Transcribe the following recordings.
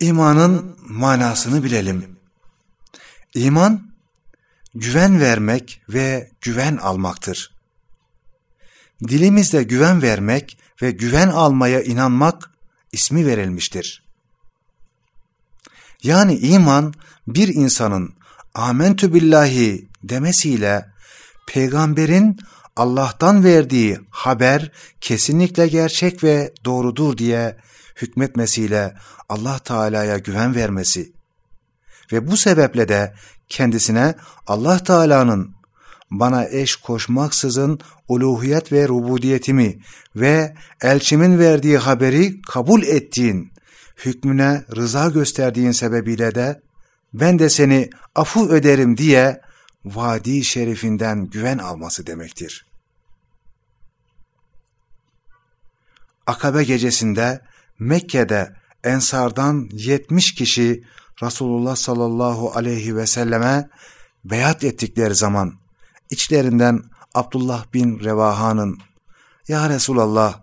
İmanın manasını bilelim. İman, güven vermek ve güven almaktır. Dilimizde güven vermek ve güven almaya inanmak ismi verilmiştir. Yani iman bir insanın amentü billahi demesiyle peygamberin Allah'tan verdiği haber kesinlikle gerçek ve doğrudur diye hükmetmesiyle Allah Teala'ya güven vermesi ve bu sebeple de kendisine Allah Teala'nın bana eş koşmaksızın uluhiyet ve rububiyetimi ve elçimin verdiği haberi kabul ettiğin, hükmüne rıza gösterdiğin sebebiyle de ben de seni afu öderim diye vadi şerifinden güven alması demektir. Akabe gecesinde Mekke'de Ensardan 70 kişi Resulullah sallallahu aleyhi ve selleme beyat ettikleri zaman içlerinden Abdullah bin Revaha'nın Ya Resulallah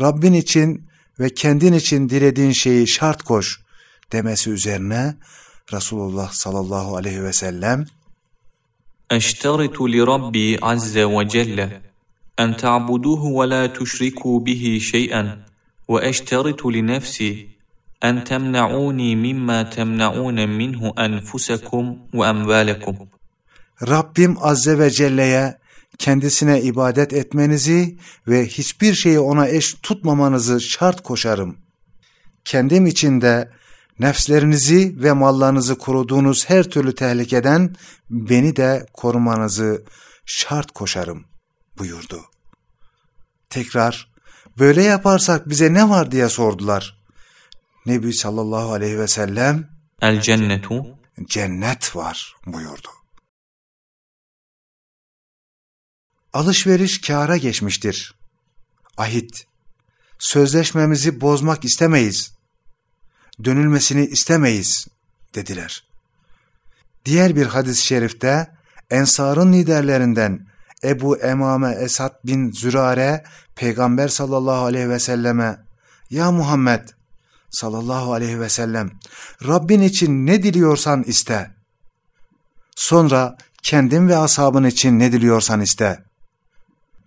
Rabbin için ve kendin için dilediğin şeyi şart koş demesi üzerine Resulullah sallallahu aleyhi ve sellem Eşteritu li Rabbi azze ve celle en ta'buduhu ve la tuşriku bihi şey'en li nefsi en temna'uni mimma temna'un minhu enfusakum ve emvalakum Rabbim Azze ve Celle'ye kendisine ibadet etmenizi ve hiçbir şeyi ona eş tutmamanızı şart koşarım. Kendim için de nefslerinizi ve mallarınızı koruduğunuz her türlü tehlikeden beni de korumanızı şart koşarım buyurdu. Tekrar böyle yaparsak bize ne var diye sordular. Nebi sallallahu aleyhi ve sellem El cennetu cennet var buyurdu. Alışveriş kâra geçmiştir. Ahit, sözleşmemizi bozmak istemeyiz. Dönülmesini istemeyiz dediler. Diğer bir hadis-i şerifte Ensar'ın liderlerinden Ebu Emame Esad bin Zürare Peygamber sallallahu aleyhi ve selleme Ya Muhammed sallallahu aleyhi ve sellem Rabbin için ne diliyorsan iste. Sonra kendin ve ashabın için ne diliyorsan iste.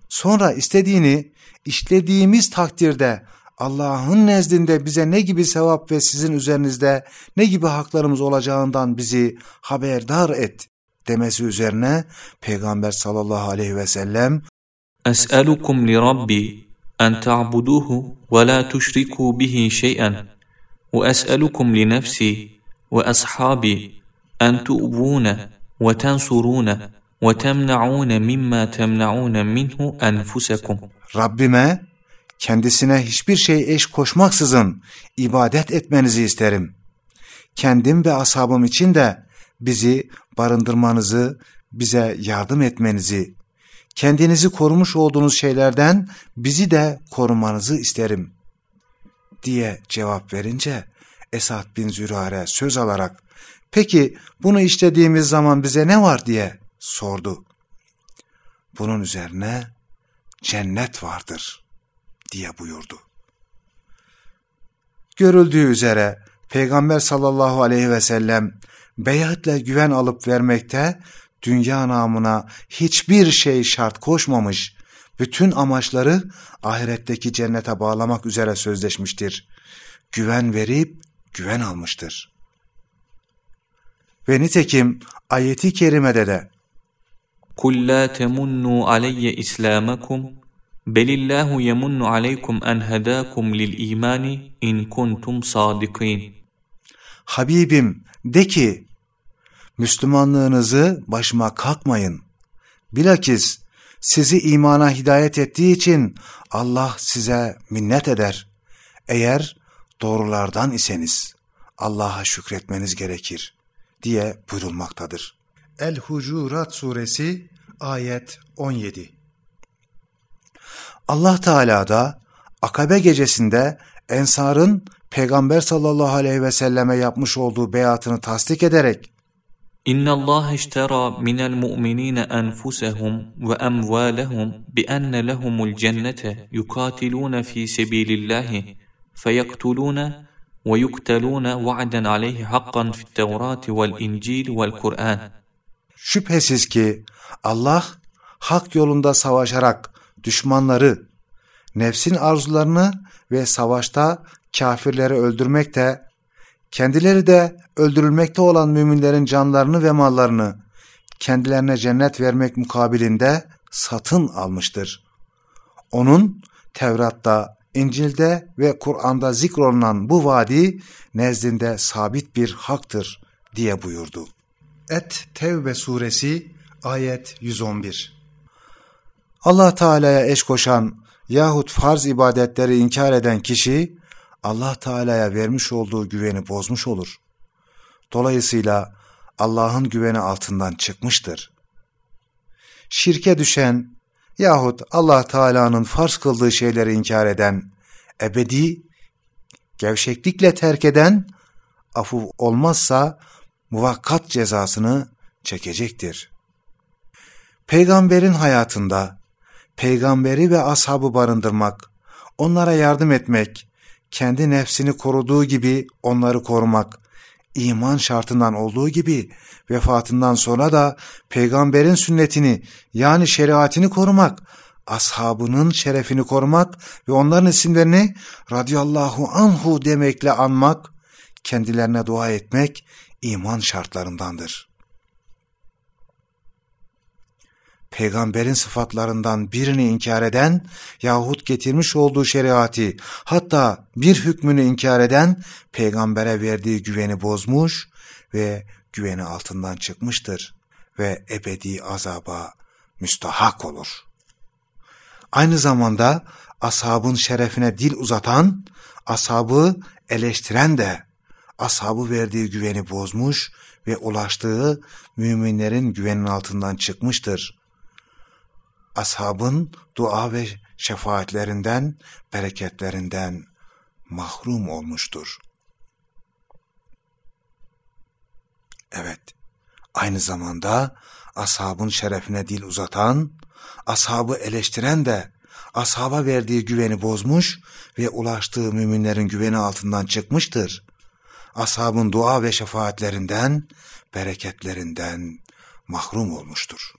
Sonra istediğini işlediğimiz takdirde Allah'ın nezdinde bize ne gibi sevap ve sizin üzerinizde ne gibi haklarımız olacağından bizi haberdar et demesi üzerine Peygamber sallallahu aleyhi ve sellem Es'elukum li Rabbi en ta'buduhu ve la tuşriku bihi şey'en ve es'elukum li nefsi ve ashabi en tu'bune ve tensurune ve temna'un mimma temna'un minhu enfusakum. Rabbime kendisine hiçbir şey eş koşmaksızın ibadet etmenizi isterim. Kendim ve ashabım için de bizi barındırmanızı, bize yardım etmenizi, kendinizi korumuş olduğunuz şeylerden bizi de korumanızı isterim diye cevap verince Esad bin Zürare söz alarak peki bunu işlediğimiz zaman bize ne var diye sordu. Bunun üzerine cennet vardır diye buyurdu. Görüldüğü üzere Peygamber sallallahu aleyhi ve sellem beyatle güven alıp vermekte dünya namına hiçbir şey şart koşmamış, bütün amaçları ahiretteki cennete bağlamak üzere sözleşmiştir. Güven verip güven almıştır. Ve nitekim ayeti kerimede de قُلْ لَا تَمُنُّوا عَلَيَّ إِسْلَامَكُمْ بَلِ اللّٰهُ يَمُنُّ عَلَيْكُمْ أَنْ هَدَاكُمْ لِلْإِيمَانِ اِنْ كُنْتُمْ صَادِقِينَ Habibim de ki Müslümanlığınızı başıma kalkmayın. Bilakis sizi imana hidayet ettiği için Allah size minnet eder. Eğer doğrulardan iseniz Allah'a şükretmeniz gerekir diye buyurulmaktadır. El-Hucurat suresi ayet 17 Allah Teala da Akabe gecesinde Ensar'ın Peygamber sallallahu aleyhi ve selleme yapmış olduğu beyatını tasdik ederek İnna Allah iştera minel mu'minina enfusahum ve emvalahum bi enne lehumul cennete yukatiluna fi sabilillahi feyaktuluna ويقتلون وعدا عليه حقا في التوراة والإنجيل والقرآن Şüphesiz ki Allah hak yolunda savaşarak düşmanları, nefsin arzularını ve savaşta kafirleri öldürmekte, kendileri de öldürülmekte olan müminlerin canlarını ve mallarını kendilerine cennet vermek mukabilinde satın almıştır. Onun Tevrat'ta, İncil'de ve Kur'an'da zikrolunan bu vaadi nezdinde sabit bir haktır diye buyurdu. Et Tevbe suresi ayet 111 Allah Teala'ya eş koşan yahut farz ibadetleri inkar eden kişi Allah Teala'ya vermiş olduğu güveni bozmuş olur. Dolayısıyla Allah'ın güveni altından çıkmıştır. Şirke düşen yahut Allah Teala'nın farz kıldığı şeyleri inkar eden, ebedi, gevşeklikle terk eden, afu olmazsa muvakkat cezasını çekecektir. Peygamberin hayatında, peygamberi ve ashabı barındırmak, onlara yardım etmek, kendi nefsini koruduğu gibi onları korumak, iman şartından olduğu gibi vefatından sonra da peygamberin sünnetini yani şeriatini korumak, ashabının şerefini korumak ve onların isimlerini radıyallahu anhu demekle anmak, kendilerine dua etmek iman şartlarındandır. Peygamberin sıfatlarından birini inkar eden yahut getirmiş olduğu şeriatı hatta bir hükmünü inkar eden peygambere verdiği güveni bozmuş ve güveni altından çıkmıştır ve ebedi azaba müstahak olur. Aynı zamanda ashabın şerefine dil uzatan, ashabı eleştiren de ashabı verdiği güveni bozmuş ve ulaştığı müminlerin güvenin altından çıkmıştır. Ashabın dua ve şefaatlerinden, bereketlerinden mahrum olmuştur. Evet, aynı zamanda ashabın şerefine dil uzatan, ashabı eleştiren de ashaba verdiği güveni bozmuş ve ulaştığı müminlerin güveni altından çıkmıştır. Ashabın dua ve şefaatlerinden, bereketlerinden mahrum olmuştur.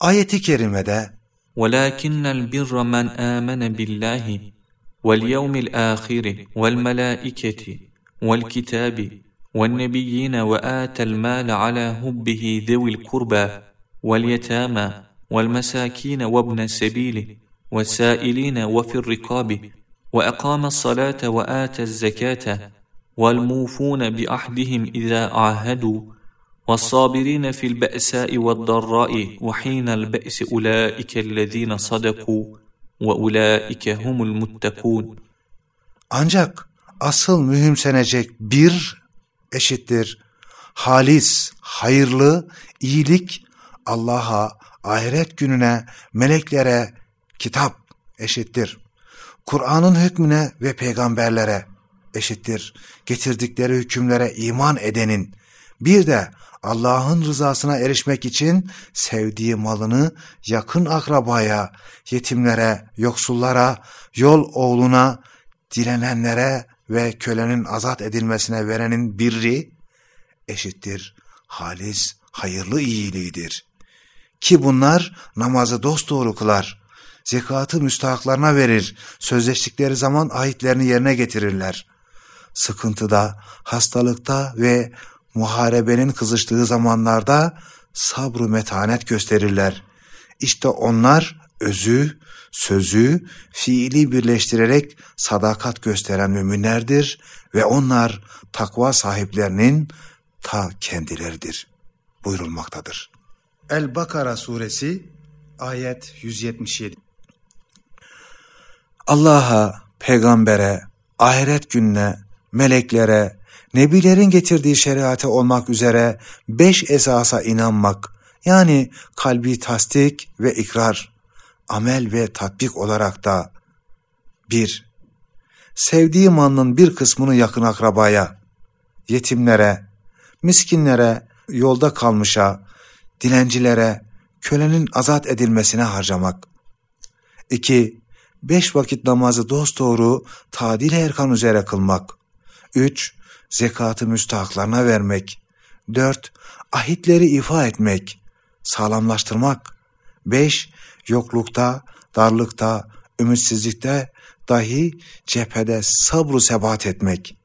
Ayeti kerimede ولكن البر من آمن بالله واليوم الآخر والملائكة والكتاب والنبيين وآتى المال على هبه ذوي القربى واليتامى والمساكين وابن السبيل والسائلين وفي الرقاب وأقام الصلاة وآتى الزكاة والموفون بأحدهم إذا عاهدوا والصابرين في البأساء والضراء وحين البأس أولئك الذين صدقوا وأولئك هم المتقون ancak asıl mühimsenecek bir eşittir halis, hayırlı, iyilik Allah'a, ahiret gününe, meleklere, kitap eşittir. Kur'an'ın hükmüne ve peygamberlere eşittir. Getirdikleri hükümlere iman edenin bir de Allah'ın rızasına erişmek için sevdiği malını yakın akrabaya, yetimlere, yoksullara, yol oğluna, dilenenlere ve kölenin azat edilmesine verenin birri eşittir. Halis, hayırlı iyiliğidir. Ki bunlar namazı dosdoğru kılar. Zekatı müstahaklarına verir. Sözleştikleri zaman ahitlerini yerine getirirler. Sıkıntıda, hastalıkta ve muharebenin kızıştığı zamanlarda sabru metanet gösterirler. İşte onlar özü, sözü, fiili birleştirerek sadakat gösteren müminlerdir ve onlar takva sahiplerinin ta kendileridir buyurulmaktadır. El-Bakara suresi ayet 177 Allah'a, peygambere, ahiret gününe, meleklere, nebilerin getirdiği şeriate olmak üzere beş esasa inanmak, yani kalbi tasdik ve ikrar, amel ve tatbik olarak da bir, sevdiği malının bir kısmını yakın akrabaya, yetimlere, miskinlere, yolda kalmışa, dilencilere, kölenin azat edilmesine harcamak. 2. beş vakit namazı dosdoğru tadil erkan üzere kılmak. Üç, zekatı müstahaklarına vermek. Dört, ahitleri ifa etmek, sağlamlaştırmak. Beş, yoklukta, darlıkta, ümitsizlikte dahi cephede sabru sebat etmek.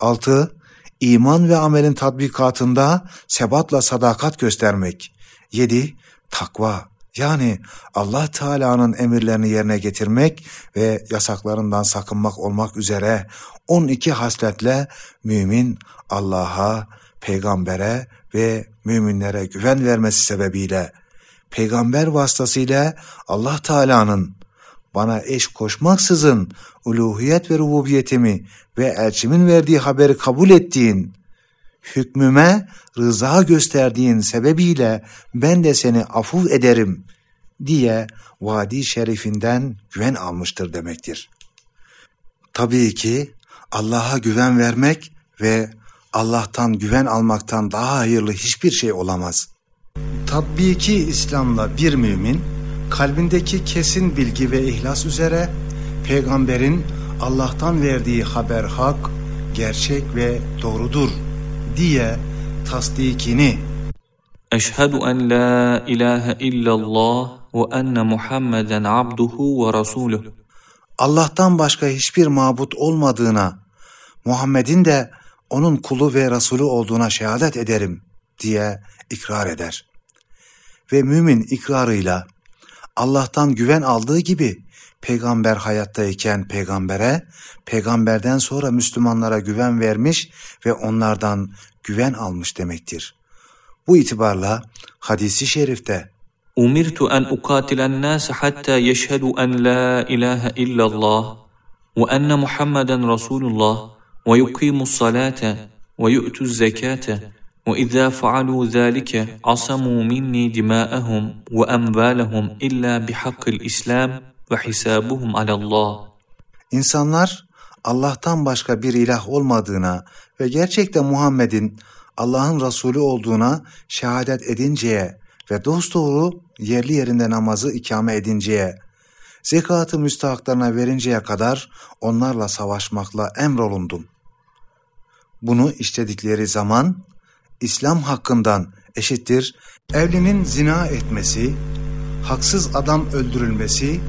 Altı, iman ve amelin tatbikatında sebatla sadakat göstermek. Yedi, takva yani Allah Teala'nın emirlerini yerine getirmek ve yasaklarından sakınmak olmak üzere 12 hasletle mümin Allah'a, peygambere ve müminlere güven vermesi sebebiyle peygamber vasıtasıyla Allah Teala'nın bana eş koşmaksızın uluhiyet ve rububiyetimi ve elçimin verdiği haberi kabul ettiğin, hükmüme rıza gösterdiğin sebebiyle ben de seni afuv ederim diye vadi şerifinden güven almıştır demektir. Tabii ki Allah'a güven vermek ve Allah'tan güven almaktan daha hayırlı hiçbir şey olamaz. Tabii İslam'la bir mümin kalbindeki kesin bilgi ve ihlas üzere peygamberin Allah'tan verdiği haber hak, gerçek ve doğrudur diye tasdikini Eşhedü en la ilahe illallah ve enne Muhammeden abduhu ve rasuluh. Allah'tan başka hiçbir mabut olmadığına, Muhammed'in de onun kulu ve Resulü olduğuna şehadet ederim diye ikrar eder. Ve mümin ikrarıyla Allah'tan güven aldığı gibi peygamber hayattayken peygambere, peygamberden sonra Müslümanlara güven vermiş ve onlardan güven almış demektir. Bu itibarla hadisi şerifte أمرت أن أقاتل الناس حتى يشهدوا أن لا إله إلا الله وأن محمدا رسول الله ويقيموا الصلاة ويؤتوا الزكاة وإذا فعلوا ذلك عصموا مني دماءهم وأموالهم إلا بحق الإسلام وحسابهم على الله İnsanlar Allah'tan başka bir ilah olmadığına ve gerçekten Muhammed'in Allah'ın Resulü olduğuna şehadet edinceye ve dosdoğru yerli yerinde namazı ikame edinceye, zekatı müstahaklarına verinceye kadar onlarla savaşmakla emrolundum. Bunu işledikleri zaman İslam hakkından eşittir evlinin zina etmesi, haksız adam öldürülmesi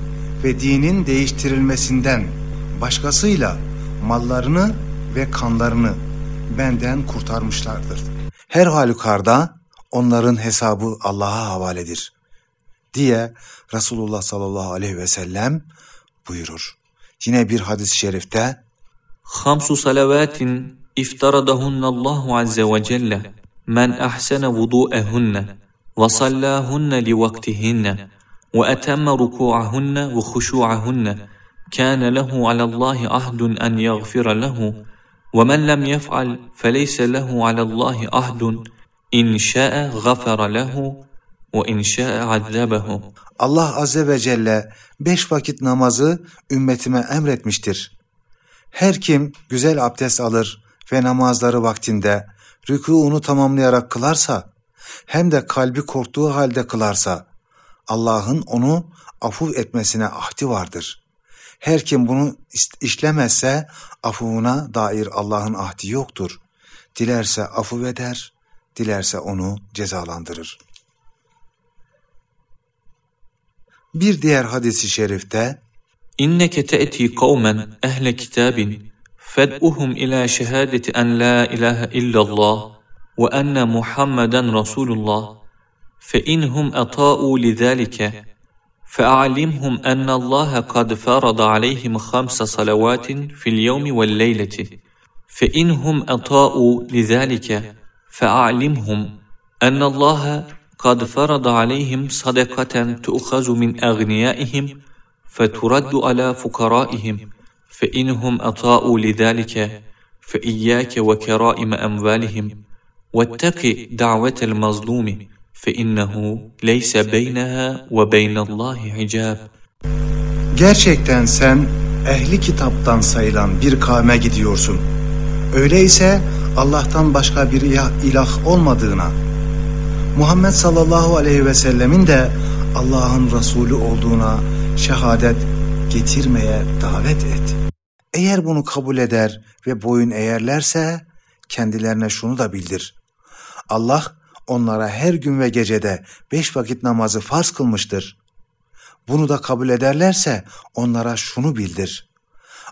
ve dinin değiştirilmesinden başkasıyla mallarını ve kanlarını benden kurtarmışlardır. Her halükarda onların hesabı Allah'a havaledir diye Resulullah sallallahu aleyhi ve sellem buyurur. Yine bir hadis-i şerifte خمس صلوات افترضهن الله عز وجل من أحسن وضوءهن وصلاهن لوقتهن وأتم ركوعهن وخشوعهن كان له على الله عهد أن يغفر له ومن لم يفعل فليس له على الله عهد İn şa'e gafara lehu Allah azze ve celle beş vakit namazı ümmetime emretmiştir. Her kim güzel abdest alır ve namazları vaktinde rükûunu tamamlayarak kılarsa hem de kalbi korktuğu halde kılarsa Allah'ın onu afuv etmesine ahdi vardır. Her kim bunu işlemezse afuvuna dair Allah'ın ahdi yoktur. Dilerse afuv eder, dilerse onu cezalandırır. Bir diğer hadisi şerifte İnneke te'ti kavmen ehle kitabin fed'uhum ila şehadeti en la ilahe illallah ve enne Muhammeden Resulullah فإنهم أطاؤوا لذلك فأعلمهم أن الله قد فرض عليهم خمس صلوات في اليوم والليلة فإنهم أطاؤوا لذلك فأعلمهم أن الله قد فرض عليهم صدقة تؤخذ من أغنيائهم فترد على فقرائهم فإنهم أطاؤوا لذلك فإياك وكرائم أموالهم واتق دعوة المظلوم فإنه ليس بينها وبين الله حجاب Gerçekten sen ehli kitaptan sayılan bir kavme gidiyorsun. Öyleyse Allah'tan başka bir ilah olmadığına, Muhammed sallallahu aleyhi ve sellemin de Allah'ın Resulü olduğuna şehadet getirmeye davet et. Eğer bunu kabul eder ve boyun eğerlerse kendilerine şunu da bildir. Allah onlara her gün ve gecede beş vakit namazı farz kılmıştır. Bunu da kabul ederlerse onlara şunu bildir.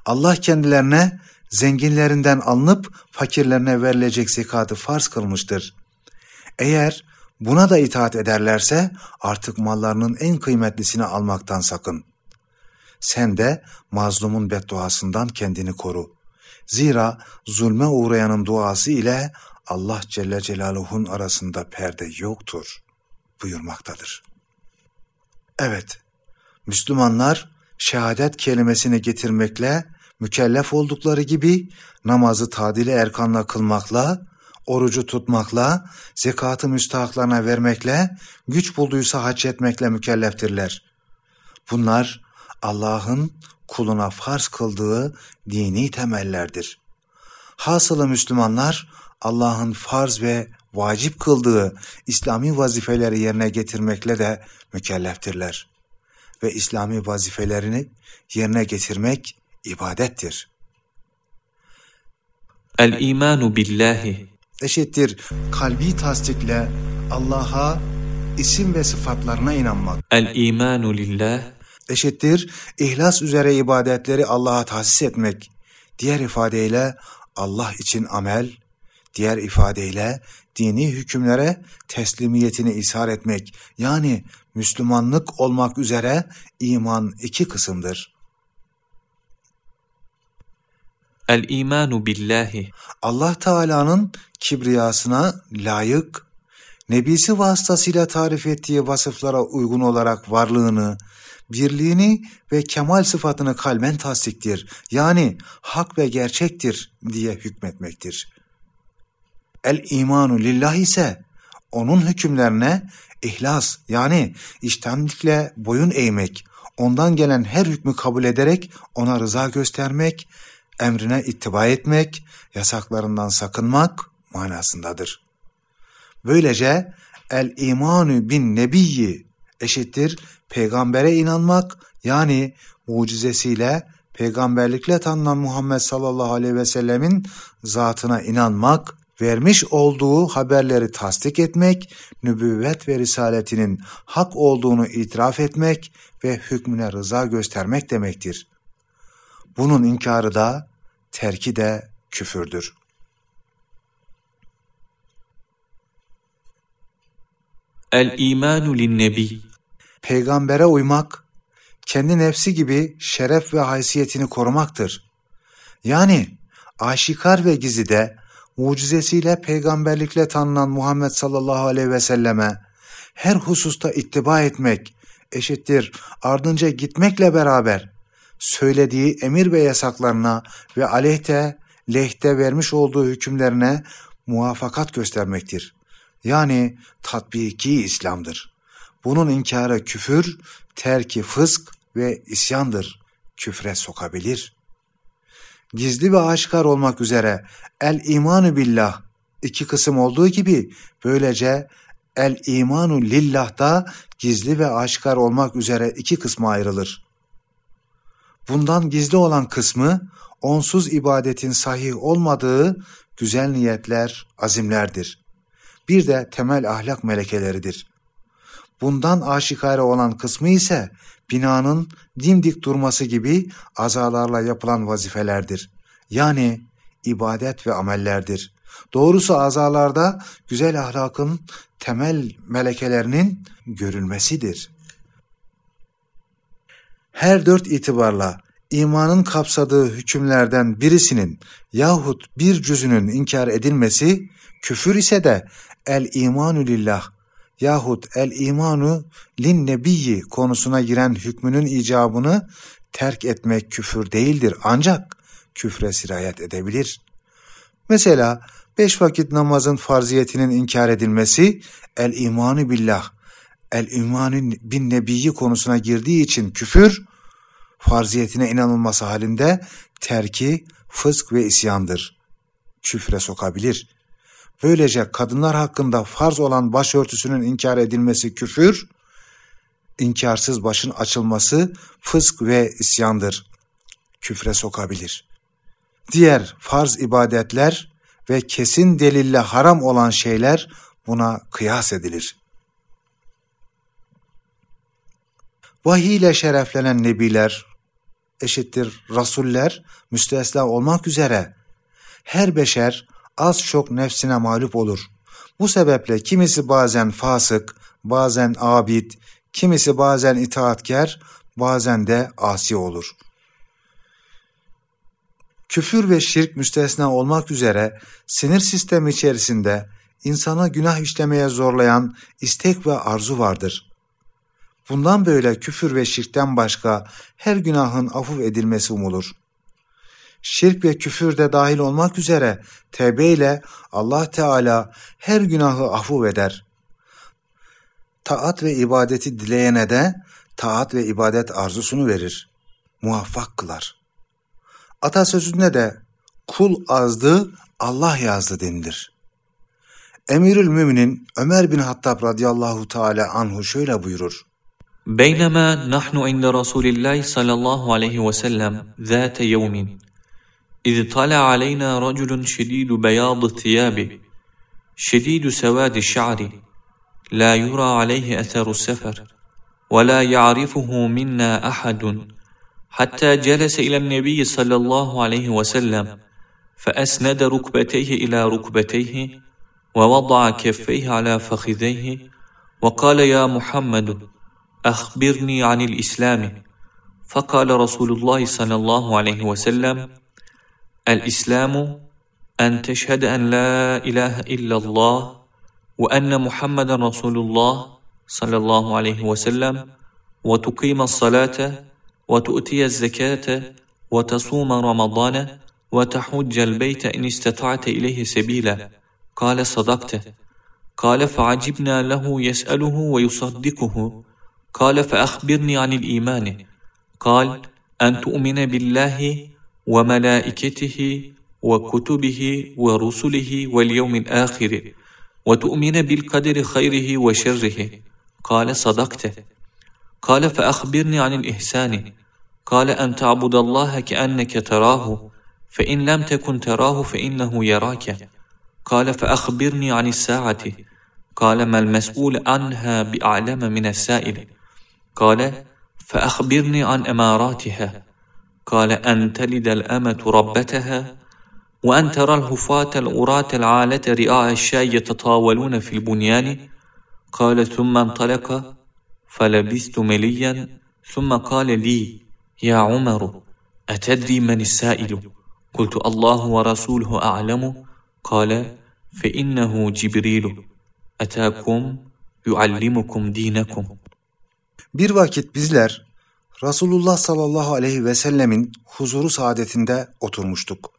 Allah kendilerine zenginlerinden alınıp fakirlerine verilecek zekatı farz kılmıştır. Eğer buna da itaat ederlerse artık mallarının en kıymetlisini almaktan sakın. Sen de mazlumun bedduasından kendini koru. Zira zulme uğrayanın duası ile Allah Celle Celaluhu'nun arasında perde yoktur buyurmaktadır. Evet, Müslümanlar şehadet kelimesini getirmekle mükellef oldukları gibi namazı tadili erkanla kılmakla, orucu tutmakla, zekatı müstahaklarına vermekle, güç bulduysa hac etmekle mükelleftirler. Bunlar Allah'ın kuluna farz kıldığı dini temellerdir. Hasılı Müslümanlar Allah'ın farz ve vacip kıldığı İslami vazifeleri yerine getirmekle de mükelleftirler. Ve İslami vazifelerini yerine getirmek ibadettir. El imanu billahi eşittir kalbi tasdikle Allah'a isim ve sıfatlarına inanmak. El imanu lillah eşittir ihlas üzere ibadetleri Allah'a tahsis etmek. Diğer ifadeyle Allah için amel, diğer ifadeyle dini hükümlere teslimiyetini ishar etmek. Yani Müslümanlık olmak üzere iman iki kısımdır. El imanu billahi Allah Teala'nın kibriyasına layık, nebisi vasıtasıyla tarif ettiği vasıflara uygun olarak varlığını, birliğini ve kemal sıfatını kalben tasdiktir. Yani hak ve gerçektir diye hükmetmektir. El imanu lillah ise onun hükümlerine ihlas yani iştenlikle boyun eğmek, ondan gelen her hükmü kabul ederek ona rıza göstermek, emrine ittiba etmek, yasaklarından sakınmak manasındadır. Böylece el imanu bin nebiyyi eşittir peygambere inanmak yani mucizesiyle peygamberlikle tanınan Muhammed sallallahu aleyhi ve sellemin zatına inanmak, vermiş olduğu haberleri tasdik etmek, nübüvvet ve risaletinin hak olduğunu itiraf etmek ve hükmüne rıza göstermek demektir. Bunun inkarı da, terki de küfürdür. El imanu linnebi Peygambere uymak, kendi nefsi gibi şeref ve haysiyetini korumaktır. Yani aşikar ve gizide mucizesiyle peygamberlikle tanınan Muhammed sallallahu aleyhi ve selleme her hususta ittiba etmek eşittir ardınca gitmekle beraber söylediği emir ve yasaklarına ve aleyhte lehte vermiş olduğu hükümlerine muvafakat göstermektir. Yani tatbiki İslam'dır. Bunun inkarı küfür, terki fısk ve isyandır. Küfre sokabilir. Gizli ve aşikar olmak üzere el imanu billah iki kısım olduğu gibi böylece el imanu lillah da gizli ve aşikar olmak üzere iki kısma ayrılır. Bundan gizli olan kısmı onsuz ibadetin sahih olmadığı güzel niyetler, azimlerdir. Bir de temel ahlak melekeleridir. Bundan aşikare olan kısmı ise binanın dimdik durması gibi azalarla yapılan vazifelerdir. Yani ibadet ve amellerdir. Doğrusu azalarda güzel ahlakın temel melekelerinin görülmesidir. Her dört itibarla imanın kapsadığı hükümlerden birisinin yahut bir cüzünün inkar edilmesi, küfür ise de el imanu lillah yahut el imanu lin nebiyyi konusuna giren hükmünün icabını terk etmek küfür değildir ancak küfre sirayet edebilir. Mesela beş vakit namazın farziyetinin inkar edilmesi el imanu billah, el imanu bin nebiyyi konusuna girdiği için küfür, farziyetine inanılması halinde terki fısk ve isyandır. Küfre sokabilir. Böylece kadınlar hakkında farz olan başörtüsünün inkar edilmesi küfür, inkarsız başın açılması fısk ve isyandır. Küfre sokabilir. Diğer farz ibadetler ve kesin delille haram olan şeyler buna kıyas edilir. Vahiy ile şereflenen nebiler, eşittir rasuller, müstesna olmak üzere her beşer az çok nefsine mağlup olur. Bu sebeple kimisi bazen fasık, bazen abid, kimisi bazen itaatkar, bazen de asi olur. Küfür ve şirk müstesna olmak üzere sinir sistemi içerisinde insana günah işlemeye zorlayan istek ve arzu vardır. Bundan böyle küfür ve şirkten başka her günahın afuf edilmesi umulur. Şirk ve küfür de dahil olmak üzere tevbe ile Allah Teala her günahı afuf eder. Taat ve ibadeti dileyene de taat ve ibadet arzusunu verir. Muvaffak kılar. Atasözünde de kul azdı Allah yazdı denilir. Emirül Müminin Ömer bin Hattab radıyallahu teala anhu şöyle buyurur. بينما نحن عند رسول الله صلى الله عليه وسلم ذات يوم. إذ طلع علينا رجل شديد بياض الثياب شديد سواد الشعر. لا يرى عليه أثر السفر ولا يعرفه منا أحد. حتى جلس إلى النبي صلى الله عليه وسلم فأسند ركبتيه إلى ركبتيه ووضع كفيه على فخذيه وقال يا محمد أخبرني عن الإسلام. فقال رسول الله صلى الله عليه وسلم الإسلام أن تشهد أن لا إله إلا الله وأن محمد رسول الله صلى الله عليه وسلم وتقيم الصلاة وتؤتي الزكاة وتصوم رمضان وتحج البيت إن استطعت إليه سبيلا. قال صدقت قال فعجبنا له يسأله ويصدقه. قال فأخبرني عن الإيمان. قال أن تؤمن بالله وملائكته وكتبه ورسله واليوم الآخر وتؤمن بالقدر خيره وشره. قال صدقت. قال فأخبرني عن الإحسان. قال أن تعبد الله كأنك تراه فإن لم تكن تراه فإنه يراك. قال فأخبرني عن الساعة. قال ما المسؤول عنها بأعلم من السائل. قال فأخبرني عن أماراتها. قال أن تلد الأمة ربتها وأن ترى الهفاة الأراة العالة رئاء الشاي يتطاولون في البنيان. قال ثم انطلق فلبثت مليا ثم قال لي يا عمر أتدري من السائل؟ قلت الله ورسوله أعلم قال فإنه جبريل أتاكم يعلمكم دينكم Bir vakit bizler Resulullah sallallahu aleyhi ve sellemin huzuru saadetinde oturmuştuk.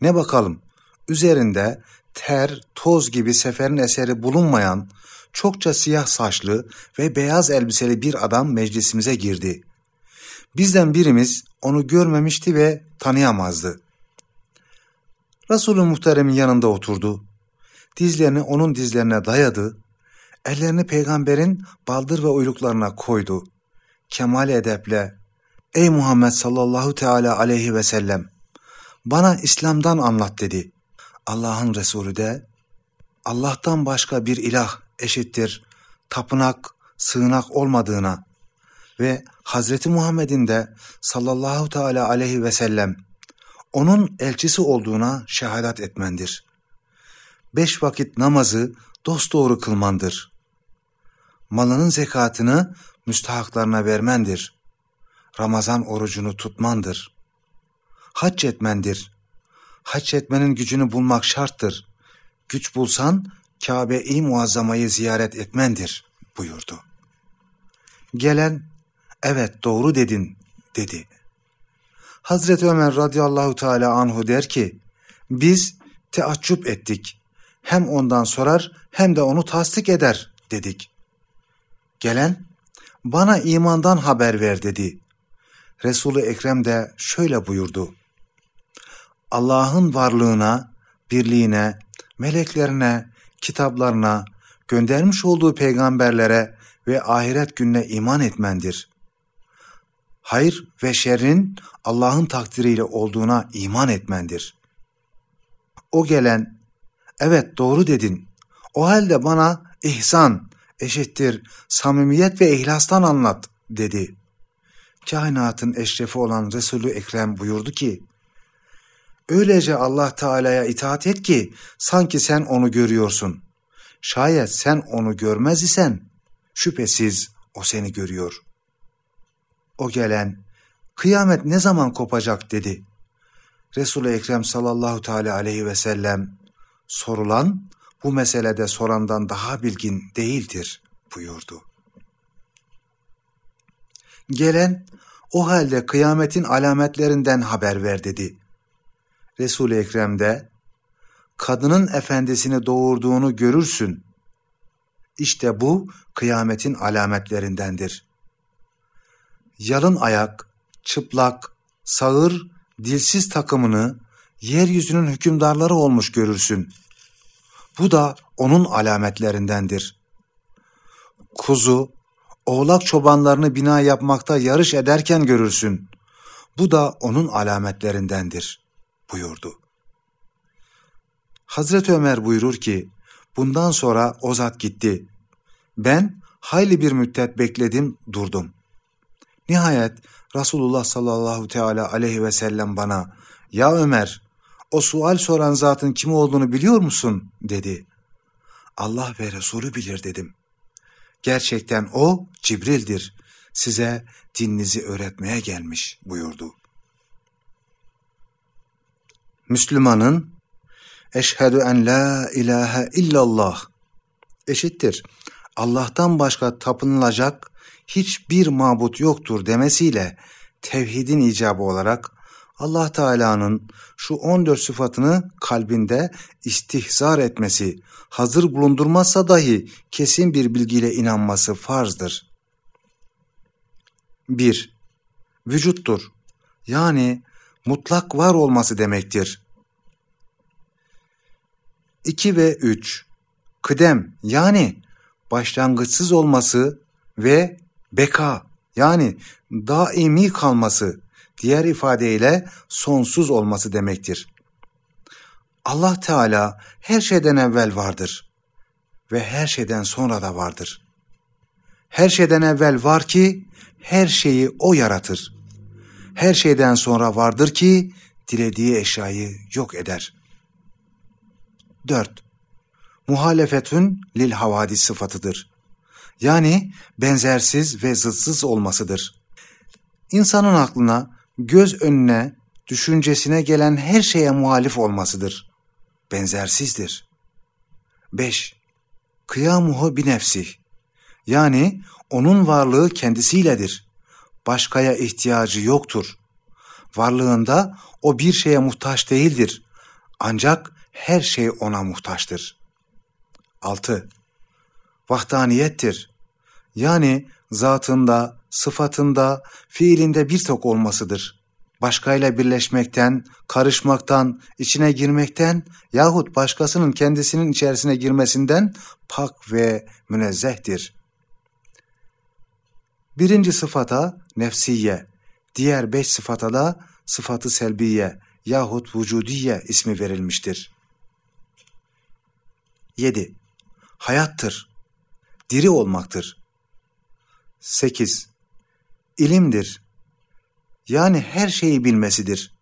Ne bakalım üzerinde ter, toz gibi seferin eseri bulunmayan çokça siyah saçlı ve beyaz elbiseli bir adam meclisimize girdi. Bizden birimiz onu görmemişti ve tanıyamazdı. Resulü Muhterem'in yanında oturdu. Dizlerini onun dizlerine dayadı. Ellerini peygamberin baldır ve uyluklarına koydu. Kemal edeple, Ey Muhammed sallallahu teala aleyhi ve sellem, bana İslam'dan anlat dedi. Allah'ın Resulü de, Allah'tan başka bir ilah eşittir, tapınak, sığınak olmadığına ve Hazreti Muhammed'in de sallallahu teala aleyhi ve sellem onun elçisi olduğuna şehadet etmendir. Beş vakit namazı dosdoğru kılmandır. Malının zekatını müstahaklarına vermendir. Ramazan orucunu tutmandır. Hac etmendir. Hac etmenin gücünü bulmak şarttır. Güç bulsan Kabe-i Muazzama'yı ziyaret etmendir buyurdu. Gelen evet doğru dedin dedi. Hazreti Ömer radıyallahu teala anhu der ki biz teaccüp ettik. Hem ondan sorar hem de onu tasdik eder dedik. Gelen bana imandan haber ver dedi. Resul-i Ekrem de şöyle buyurdu. Allah'ın varlığına, birliğine, meleklerine, kitaplarına, göndermiş olduğu peygamberlere ve ahiret gününe iman etmendir. Hayır ve şerrin Allah'ın takdiriyle olduğuna iman etmendir. O gelen, evet doğru dedin, o halde bana ihsan eşittir samimiyet ve ihlastan anlat dedi. Kainatın eşrefi olan Resulü Ekrem buyurdu ki, Öylece Allah Teala'ya itaat et ki sanki sen onu görüyorsun. Şayet sen onu görmez isen şüphesiz o seni görüyor. O gelen kıyamet ne zaman kopacak dedi. Resul-i Ekrem sallallahu teala aleyhi ve sellem sorulan bu meselede sorandan daha bilgin değildir buyurdu. Gelen o halde kıyametin alametlerinden haber ver dedi. Resul-i Ekrem kadının efendisini doğurduğunu görürsün. İşte bu kıyametin alametlerindendir. Yalın ayak, çıplak, sağır, dilsiz takımını yeryüzünün hükümdarları olmuş görürsün. Bu da onun alametlerindendir. Kuzu, oğlak çobanlarını bina yapmakta yarış ederken görürsün. Bu da onun alametlerindendir buyurdu. Hazreti Ömer buyurur ki, bundan sonra o zat gitti. Ben hayli bir müddet bekledim, durdum. Nihayet Resulullah sallallahu teala aleyhi ve sellem bana, ya Ömer, o sual soran zatın kim olduğunu biliyor musun? dedi. Allah ve Resulü bilir dedim. Gerçekten o Cibril'dir. Size dininizi öğretmeye gelmiş buyurdu. Müslümanın eşhedü en la ilahe illallah eşittir. Allah'tan başka tapınılacak hiçbir mabut yoktur demesiyle tevhidin icabı olarak Allah Teala'nın şu 14 sıfatını kalbinde istihzar etmesi, hazır bulundurmazsa dahi kesin bir bilgiyle inanması farzdır. 1. Vücuttur. Yani mutlak var olması demektir. 2 ve 3. Kıdem yani başlangıçsız olması ve beka yani daimi kalması diğer ifadeyle sonsuz olması demektir. Allah Teala her şeyden evvel vardır ve her şeyden sonra da vardır. Her şeyden evvel var ki her şeyi O yaratır. Her şeyden sonra vardır ki dilediği eşyayı yok eder. 4. Muhalefetün lil havadis sıfatıdır. Yani benzersiz ve zıtsız olmasıdır. İnsanın aklına göz önüne, düşüncesine gelen her şeye muhalif olmasıdır. Benzersizdir. 5. Kıyamuhu bir nefsi. Yani onun varlığı kendisiyledir. Başkaya ihtiyacı yoktur. Varlığında o bir şeye muhtaç değildir. Ancak her şey ona muhtaçtır. 6. Vahdaniyettir. Yani zatında, sıfatında, fiilinde bir tok olmasıdır. Başkayla birleşmekten, karışmaktan, içine girmekten yahut başkasının kendisinin içerisine girmesinden pak ve münezzehtir. Birinci sıfata nefsiye, diğer beş sıfata da sıfatı selbiye yahut vücudiye ismi verilmiştir. 7. Hayattır, diri olmaktır. 8. İlimdir. Yani her şeyi bilmesidir.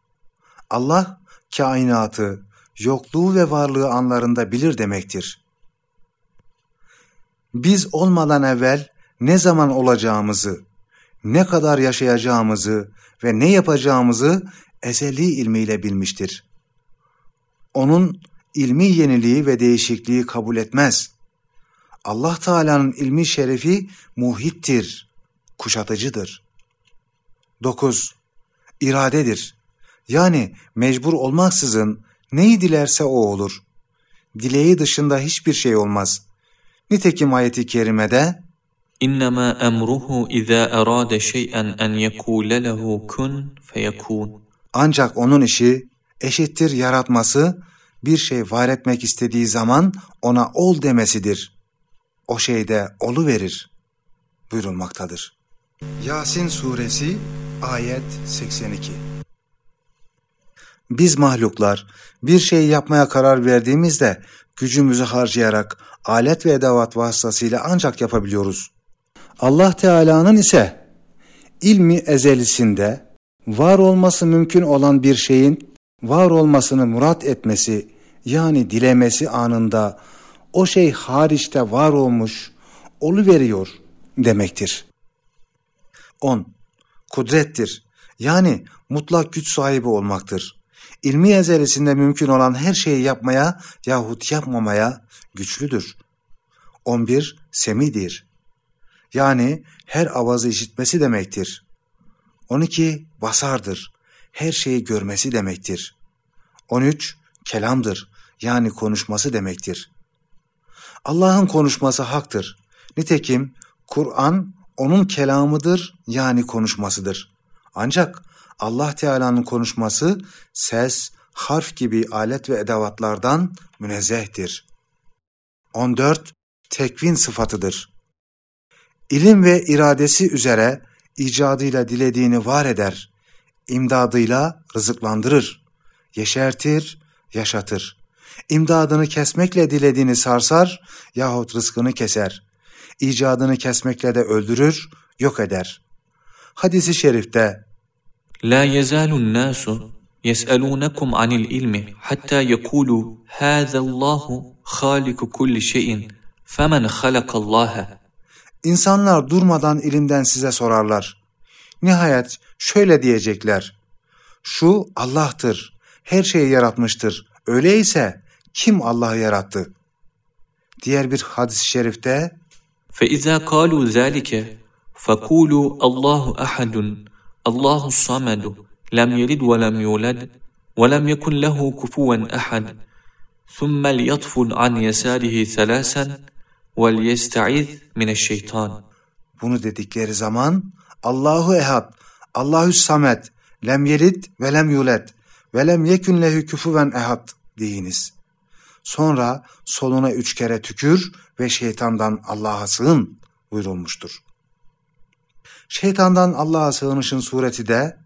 Allah kainatı, yokluğu ve varlığı anlarında bilir demektir. Biz olmadan evvel ne zaman olacağımızı, ne kadar yaşayacağımızı ve ne yapacağımızı ezeli ilmiyle bilmiştir. Onun ilmi yeniliği ve değişikliği kabul etmez. Allah Teala'nın ilmi şerefi muhittir, kuşatıcıdır. 9. İradedir. Yani mecbur olmaksızın neyi dilerse o olur. Dileği dışında hiçbir şey olmaz. Nitekim ayeti kerimede İnnemâ emruhu izâ erâde şey'en en yekûle lehu kun feyekûn. Ancak onun işi eşittir yaratması, bir şey var etmek istediği zaman ona ol demesidir o şeyde olu verir. buyurulmaktadır. Yasin suresi ayet 82 Biz mahluklar bir şey yapmaya karar verdiğimizde gücümüzü harcayarak alet ve edevat vasıtasıyla ancak yapabiliyoruz. Allah Teala'nın ise ilmi ezelisinde var olması mümkün olan bir şeyin var olmasını murat etmesi yani dilemesi anında o şey hariçte var olmuş, olu veriyor demektir. 10. Kudrettir. Yani mutlak güç sahibi olmaktır. İlmi ezelisinde mümkün olan her şeyi yapmaya yahut yapmamaya güçlüdür. 11. Semidir. Yani her avazı işitmesi demektir. 12. Basardır. Her şeyi görmesi demektir. 13. Kelamdır. Yani konuşması demektir. Allah'ın konuşması haktır. Nitekim Kur'an onun kelamıdır yani konuşmasıdır. Ancak Allah Teala'nın konuşması ses, harf gibi alet ve edevatlardan münezzehtir. 14. Tekvin sıfatıdır. İlim ve iradesi üzere icadıyla dilediğini var eder, imdadıyla rızıklandırır, yeşertir, yaşatır. İmdadını kesmekle dilediğini sarsar yahut rızkını keser. İcadını kesmekle de öldürür, yok eder. Hadisi şerifte La yezalun nasu yes'alunakum anil ilmi hatta yekulu hâzallahu hâliku kulli şeyin femen halakallaha İnsanlar durmadan ilimden size sorarlar. Nihayet şöyle diyecekler. Şu Allah'tır, her şeyi yaratmıştır. Öyleyse kim Allah'ı yarattı? Diğer bir hadis-i şerifte فإذا قالوا ذلك فقولوا الله أحد الله الصمد لم يلد ولم يولد ولم يكن له كفوا أحد ثم ليطفل عن يساره ثلاثا وليستعيذ من الشيطان Bunu dedikleri zaman Allahu Ehad, Allahü Samet, lem yelid ve lem yulet ve lem yekün lehü küfüven ehad deyiniz. Sonra soluna üç kere tükür ve şeytandan Allah'a sığın buyurulmuştur. Şeytandan Allah'a sığınışın sureti de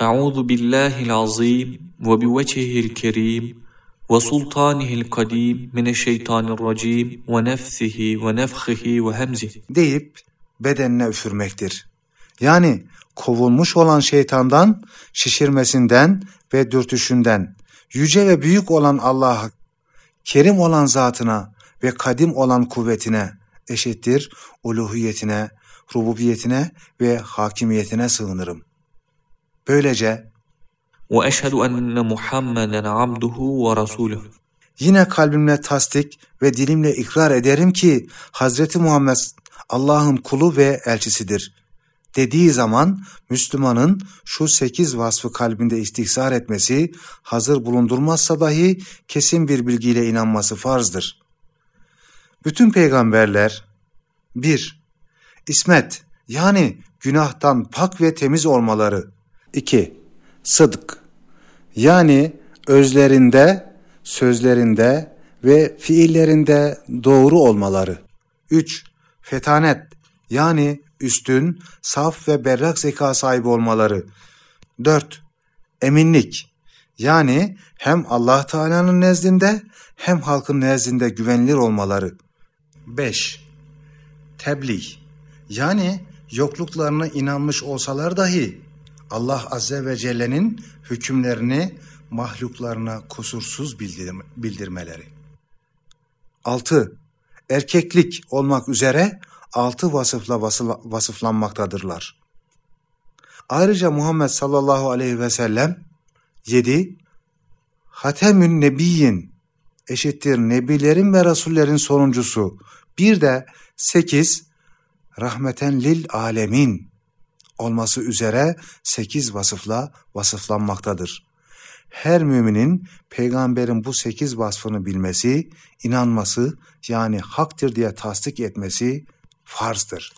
Euzu billahi'l azim ve biveçhihil kerim ve sultanihil kadim mineşşeytanirracim ve nefsihi ve nefhihi ve hemzihi deyip bedenine üfürmektir. Yani kovulmuş olan şeytandan, şişirmesinden ve dürtüşünden, yüce ve büyük olan Allah'a, kerim olan zatına ve kadim olan kuvvetine eşittir, uluhiyetine, rububiyetine ve hakimiyetine sığınırım. Böylece وأشهد أن محمدا عبده ورسوله yine kalbimle tasdik ve dilimle ikrar ederim ki Hazreti Muhammed Allah'ın kulu ve elçisidir. Dediği zaman Müslümanın şu sekiz vasfı kalbinde istihsar etmesi, hazır bulundurmazsa dahi kesin bir bilgiyle inanması farzdır. Bütün peygamberler 1. İsmet yani günahtan pak ve temiz olmaları 2. Sıdk yani özlerinde, sözlerinde ve fiillerinde doğru olmaları. 3. Fetanet yani üstün, saf ve berrak zeka sahibi olmaları. 4. Eminlik yani hem Allah Teala'nın nezdinde hem halkın nezdinde güvenilir olmaları. 5. Tebliğ yani yokluklarına inanmış olsalar dahi Allah Azze ve Celle'nin hükümlerini mahluklarına kusursuz bildirme- bildirmeleri. 6. Erkeklik olmak üzere altı vasıfla vasıflanmaktadırlar. Ayrıca Muhammed sallallahu aleyhi ve sellem 7. Hatemün Nebiyyin eşittir nebilerin ve rasullerin sonuncusu. Bir de 8. Rahmeten lil alemin olması üzere sekiz vasıfla vasıflanmaktadır. Her müminin peygamberin bu sekiz vasfını bilmesi, inanması yani haktır diye tasdik etmesi farzdır.